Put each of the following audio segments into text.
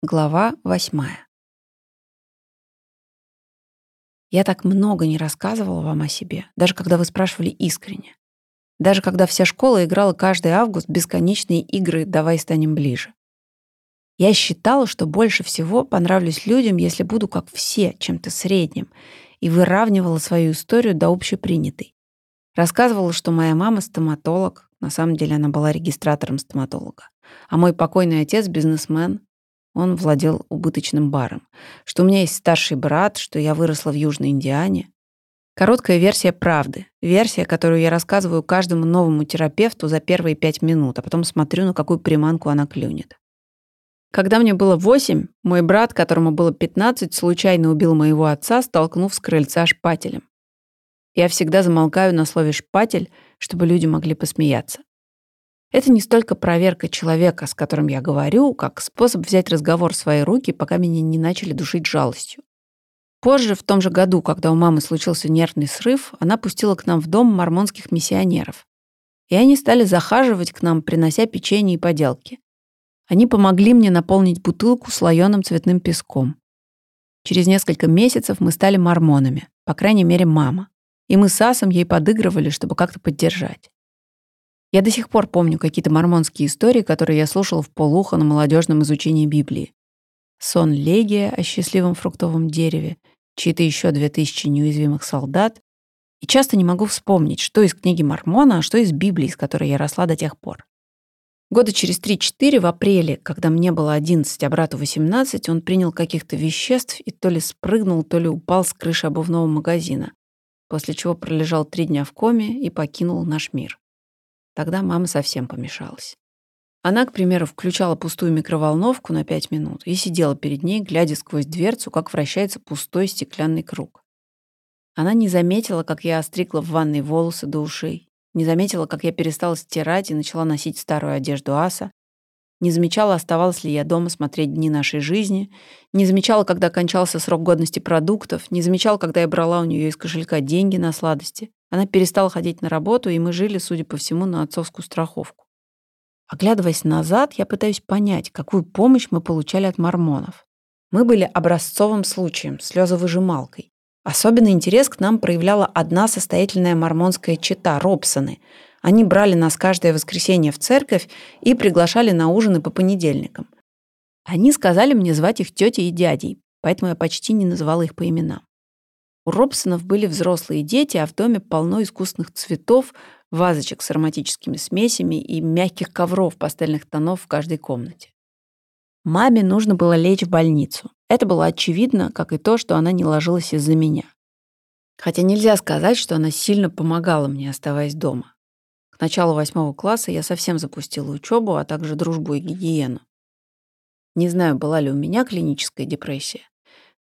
Глава восьмая. Я так много не рассказывала вам о себе, даже когда вы спрашивали искренне. Даже когда вся школа играла каждый август бесконечные игры «Давай станем ближе». Я считала, что больше всего понравлюсь людям, если буду как все, чем-то средним, и выравнивала свою историю до общепринятой. Рассказывала, что моя мама стоматолог, на самом деле она была регистратором стоматолога, а мой покойный отец бизнесмен, он владел убыточным баром. Что у меня есть старший брат, что я выросла в Южной Индиане. Короткая версия правды. Версия, которую я рассказываю каждому новому терапевту за первые пять минут, а потом смотрю, на какую приманку она клюнет. Когда мне было восемь, мой брат, которому было пятнадцать, случайно убил моего отца, столкнув с крыльца шпателем. Я всегда замолкаю на слове «шпатель», чтобы люди могли посмеяться. Это не столько проверка человека, с которым я говорю, как способ взять разговор в свои руки, пока меня не начали душить жалостью. Позже, в том же году, когда у мамы случился нервный срыв, она пустила к нам в дом мормонских миссионеров. И они стали захаживать к нам, принося печенье и поделки. Они помогли мне наполнить бутылку слоеным цветным песком. Через несколько месяцев мы стали мормонами, по крайней мере, мама. И мы с Асом ей подыгрывали, чтобы как-то поддержать. Я до сих пор помню какие-то мормонские истории, которые я слушала в полухо на молодежном изучении Библии. Сон Легия о счастливом фруктовом дереве, чьи-то еще две тысячи неуязвимых солдат. И часто не могу вспомнить, что из книги Мормона, а что из Библии, с которой я росла до тех пор. Года через 3-4 в апреле, когда мне было 11, а брату 18, он принял каких-то веществ и то ли спрыгнул, то ли упал с крыши обувного магазина, после чего пролежал три дня в коме и покинул наш мир. Тогда мама совсем помешалась. Она, к примеру, включала пустую микроволновку на пять минут и сидела перед ней, глядя сквозь дверцу, как вращается пустой стеклянный круг. Она не заметила, как я остригла в ванной волосы до ушей, не заметила, как я перестала стирать и начала носить старую одежду аса, не замечала, оставалась ли я дома смотреть дни нашей жизни, не замечала, когда кончался срок годности продуктов, не замечала, когда я брала у нее из кошелька деньги на сладости. Она перестала ходить на работу, и мы жили, судя по всему, на отцовскую страховку. Оглядываясь назад, я пытаюсь понять, какую помощь мы получали от мормонов. Мы были образцовым случаем, слезовыжималкой. Особенный интерес к нам проявляла одна состоятельная мормонская чета – Робсоны. Они брали нас каждое воскресенье в церковь и приглашали на ужины по понедельникам. Они сказали мне звать их тетей и дядей, поэтому я почти не называла их по именам. У Робсонов были взрослые дети, а в доме полно искусственных цветов, вазочек с ароматическими смесями и мягких ковров пастельных тонов в каждой комнате. Маме нужно было лечь в больницу. Это было очевидно, как и то, что она не ложилась из-за меня. Хотя нельзя сказать, что она сильно помогала мне, оставаясь дома. К началу восьмого класса я совсем запустила учебу, а также дружбу и гигиену. Не знаю, была ли у меня клиническая депрессия,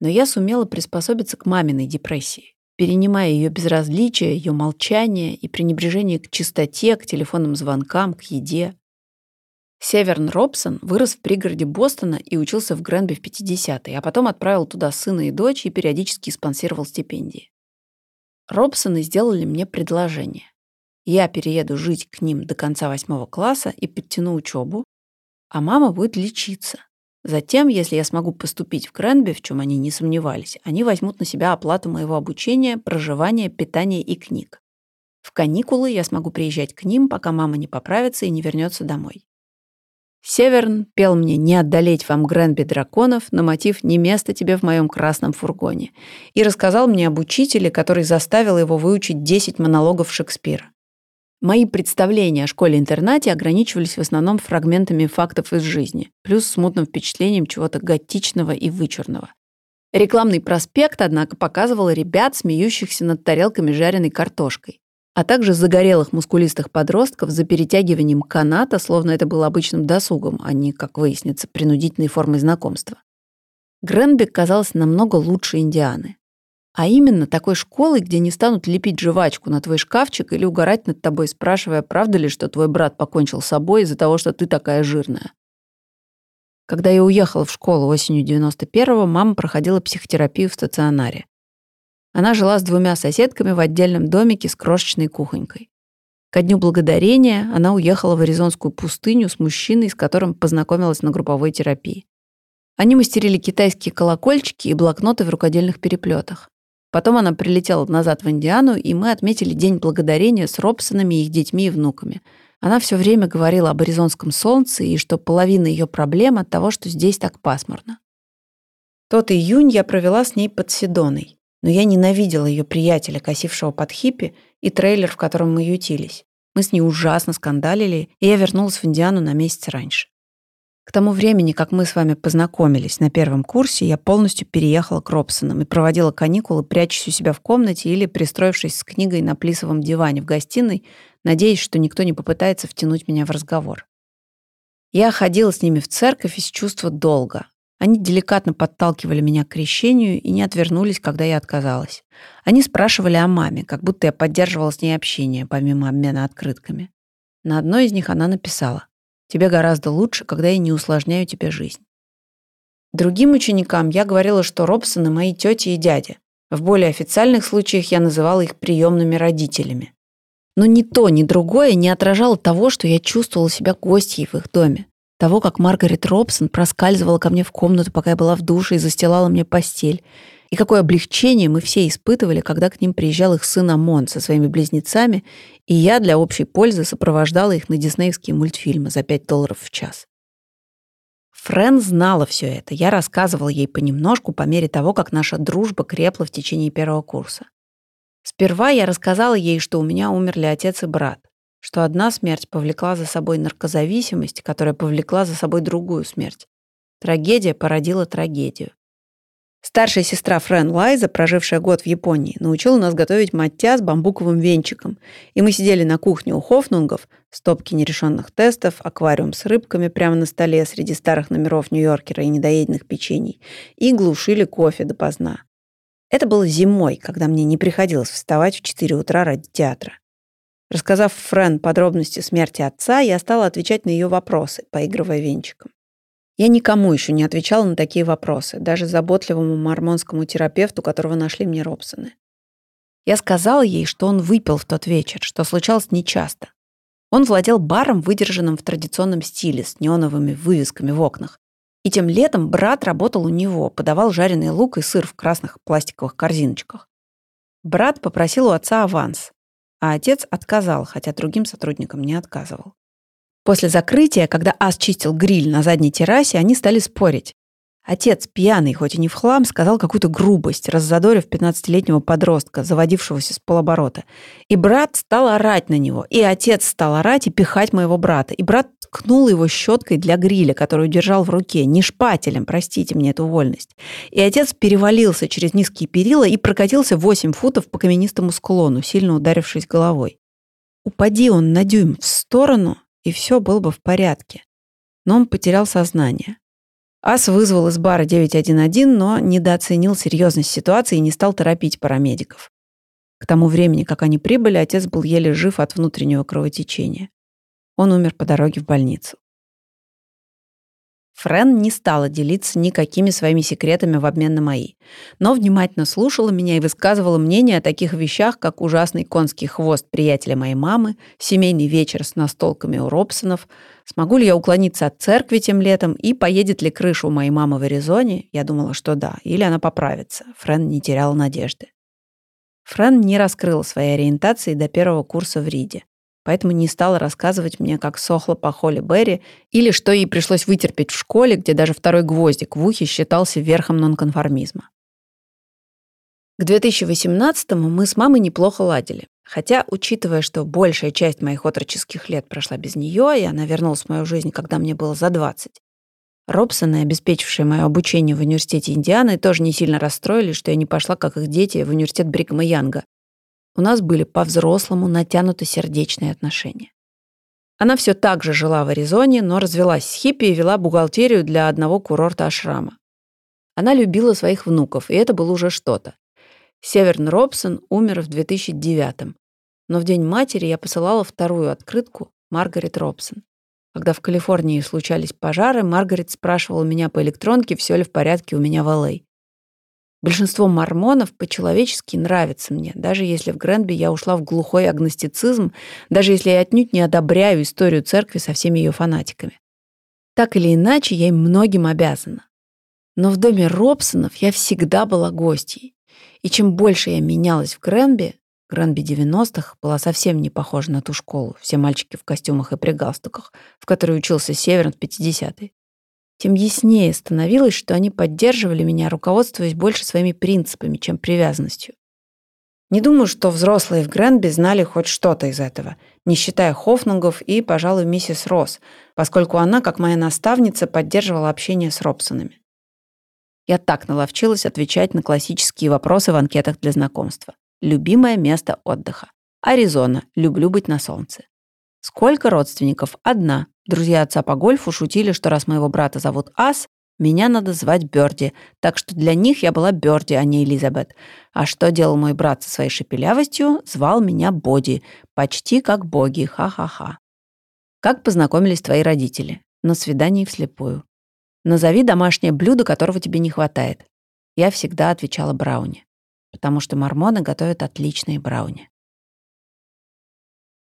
но я сумела приспособиться к маминой депрессии, перенимая ее безразличие, ее молчание и пренебрежение к чистоте, к телефонным звонкам, к еде. Северн Робсон вырос в пригороде Бостона и учился в Гренби в 50-е, а потом отправил туда сына и дочь и периодически спонсировал стипендии. Робсоны сделали мне предложение. Я перееду жить к ним до конца восьмого класса и подтяну учебу, а мама будет лечиться. Затем, если я смогу поступить в Кренби, в чем они не сомневались, они возьмут на себя оплату моего обучения, проживания, питания и книг. В каникулы я смогу приезжать к ним, пока мама не поправится и не вернется домой. Северн пел мне «Не отдалеть вам Гренби драконов» на мотив «Не место тебе в моем красном фургоне» и рассказал мне об учителе, который заставил его выучить 10 монологов Шекспира. Мои представления о школе-интернате ограничивались в основном фрагментами фактов из жизни, плюс смутным впечатлением чего-то готичного и вычурного. Рекламный проспект, однако, показывал ребят, смеющихся над тарелками жареной картошкой, а также загорелых мускулистых подростков за перетягиванием каната, словно это было обычным досугом, а не, как выяснится, принудительной формой знакомства. Гренбек казалась намного лучше Индианы. А именно такой школой, где не станут лепить жвачку на твой шкафчик или угорать над тобой, спрашивая, правда ли, что твой брат покончил с собой из-за того, что ты такая жирная. Когда я уехала в школу осенью 91-го, мама проходила психотерапию в стационаре. Она жила с двумя соседками в отдельном домике с крошечной кухонькой. Ко дню благодарения она уехала в Аризонскую пустыню с мужчиной, с которым познакомилась на групповой терапии. Они мастерили китайские колокольчики и блокноты в рукодельных переплетах. Потом она прилетела назад в Индиану, и мы отметили День Благодарения с Робсонами, их детьми и внуками. Она все время говорила об аризонском солнце и что половина ее проблем от того, что здесь так пасмурно. Тот июнь я провела с ней под Седоной, но я ненавидела ее приятеля, косившего под хиппи, и трейлер, в котором мы ютились. Мы с ней ужасно скандалили, и я вернулась в Индиану на месяц раньше. К тому времени, как мы с вами познакомились на первом курсе, я полностью переехала к Робсонам и проводила каникулы, прячась у себя в комнате или пристроившись с книгой на плисовом диване в гостиной, надеясь, что никто не попытается втянуть меня в разговор. Я ходила с ними в церковь из чувства долга. Они деликатно подталкивали меня к крещению и не отвернулись, когда я отказалась. Они спрашивали о маме, как будто я поддерживала с ней общение, помимо обмена открытками. На одной из них она написала Тебе гораздо лучше, когда я не усложняю тебе жизнь. Другим ученикам я говорила, что Робсоны мои тети и дяди. В более официальных случаях я называла их приемными родителями. Но ни то, ни другое не отражало того, что я чувствовала себя гостьей в их доме. Того, как Маргарет Робсон проскальзывала ко мне в комнату, пока я была в душе и застилала мне постель, и какое облегчение мы все испытывали, когда к ним приезжал их сын Амон со своими близнецами, и я для общей пользы сопровождала их на диснеевские мультфильмы за 5 долларов в час. Френ знала все это. Я рассказывала ей понемножку по мере того, как наша дружба крепла в течение первого курса. Сперва я рассказала ей, что у меня умерли отец и брат, что одна смерть повлекла за собой наркозависимость, которая повлекла за собой другую смерть. Трагедия породила трагедию. Старшая сестра Френ Лайза, прожившая год в Японии, научила нас готовить маття с бамбуковым венчиком. И мы сидели на кухне у Хофнунгов, стопки нерешенных тестов, аквариум с рыбками прямо на столе среди старых номеров Нью-Йоркера и недоеденных печений, и глушили кофе допоздна. Это было зимой, когда мне не приходилось вставать в 4 утра ради театра. Рассказав Френ подробности смерти отца, я стала отвечать на ее вопросы, поигрывая венчиком. Я никому еще не отвечала на такие вопросы, даже заботливому мормонскому терапевту, которого нашли мне Робсоны. Я сказала ей, что он выпил в тот вечер, что случалось нечасто. Он владел баром, выдержанным в традиционном стиле, с неоновыми вывесками в окнах. И тем летом брат работал у него, подавал жареный лук и сыр в красных пластиковых корзиночках. Брат попросил у отца аванс, а отец отказал, хотя другим сотрудникам не отказывал. После закрытия, когда Ас чистил гриль на задней террасе, они стали спорить. Отец, пьяный, хоть и не в хлам, сказал какую-то грубость, раззадорив 15-летнего подростка, заводившегося с полоборота. И брат стал орать на него. И отец стал орать и пихать моего брата. И брат ткнул его щеткой для гриля, которую держал в руке, не шпателем, простите мне эту вольность. И отец перевалился через низкие перила и прокатился 8 футов по каменистому склону, сильно ударившись головой. Упади он на дюйм в сторону, и все было бы в порядке. Но он потерял сознание. АС вызвал из бара 911, но недооценил серьезность ситуации и не стал торопить парамедиков. К тому времени, как они прибыли, отец был еле жив от внутреннего кровотечения. Он умер по дороге в больницу. Френ не стала делиться никакими своими секретами в обмен на мои, но внимательно слушала меня и высказывала мнение о таких вещах, как ужасный конский хвост приятеля моей мамы, семейный вечер с настолками у Робсонов, смогу ли я уклониться от церкви тем летом и поедет ли крыша у моей мамы в Аризоне. Я думала, что да, или она поправится. Френ не теряла надежды. Френ не раскрыла своей ориентации до первого курса в Риде поэтому не стала рассказывать мне, как сохла по Холли Берри, или что ей пришлось вытерпеть в школе, где даже второй гвоздик в ухе считался верхом нонконформизма. К 2018-му мы с мамой неплохо ладили. Хотя, учитывая, что большая часть моих отроческих лет прошла без нее, и она вернулась в мою жизнь, когда мне было за 20, Робсоны, обеспечившие мое обучение в университете Индианы, тоже не сильно расстроились, что я не пошла, как их дети, в университет Брикма Янга, у нас были по-взрослому натянуты сердечные отношения. Она все так же жила в Аризоне, но развелась с хиппи и вела бухгалтерию для одного курорта Ашрама. Она любила своих внуков, и это было уже что-то. Северн Робсон умер в 2009 но в День матери я посылала вторую открытку Маргарет Робсон. Когда в Калифорнии случались пожары, Маргарет спрашивала меня по электронке, все ли в порядке у меня в Л.А. Большинство мормонов по-человечески нравится мне, даже если в Гренби я ушла в глухой агностицизм, даже если я отнюдь не одобряю историю церкви со всеми ее фанатиками. Так или иначе, я им многим обязана. Но в доме Робсонов я всегда была гостьей. И чем больше я менялась в Гренби, Гренби 90-х была совсем не похожа на ту школу, все мальчики в костюмах и при галстуках, в которой учился Северн в 50-е, тем яснее становилось, что они поддерживали меня, руководствуясь больше своими принципами, чем привязанностью. Не думаю, что взрослые в Гренби знали хоть что-то из этого, не считая Хофнугов и, пожалуй, миссис Росс, поскольку она, как моя наставница, поддерживала общение с Робсонами. Я так наловчилась отвечать на классические вопросы в анкетах для знакомства. Любимое место отдыха. Аризона. Люблю быть на солнце. Сколько родственников? Одна. Друзья отца по гольфу шутили, что раз моего брата зовут Ас, меня надо звать Бёрди, так что для них я была Бёрди, а не Элизабет. А что делал мой брат со своей шепелявостью? Звал меня Боди. Почти как боги, ха-ха-ха. Как познакомились твои родители? На свидании вслепую. Назови домашнее блюдо, которого тебе не хватает. Я всегда отвечала брауни, потому что мормоны готовят отличные брауни.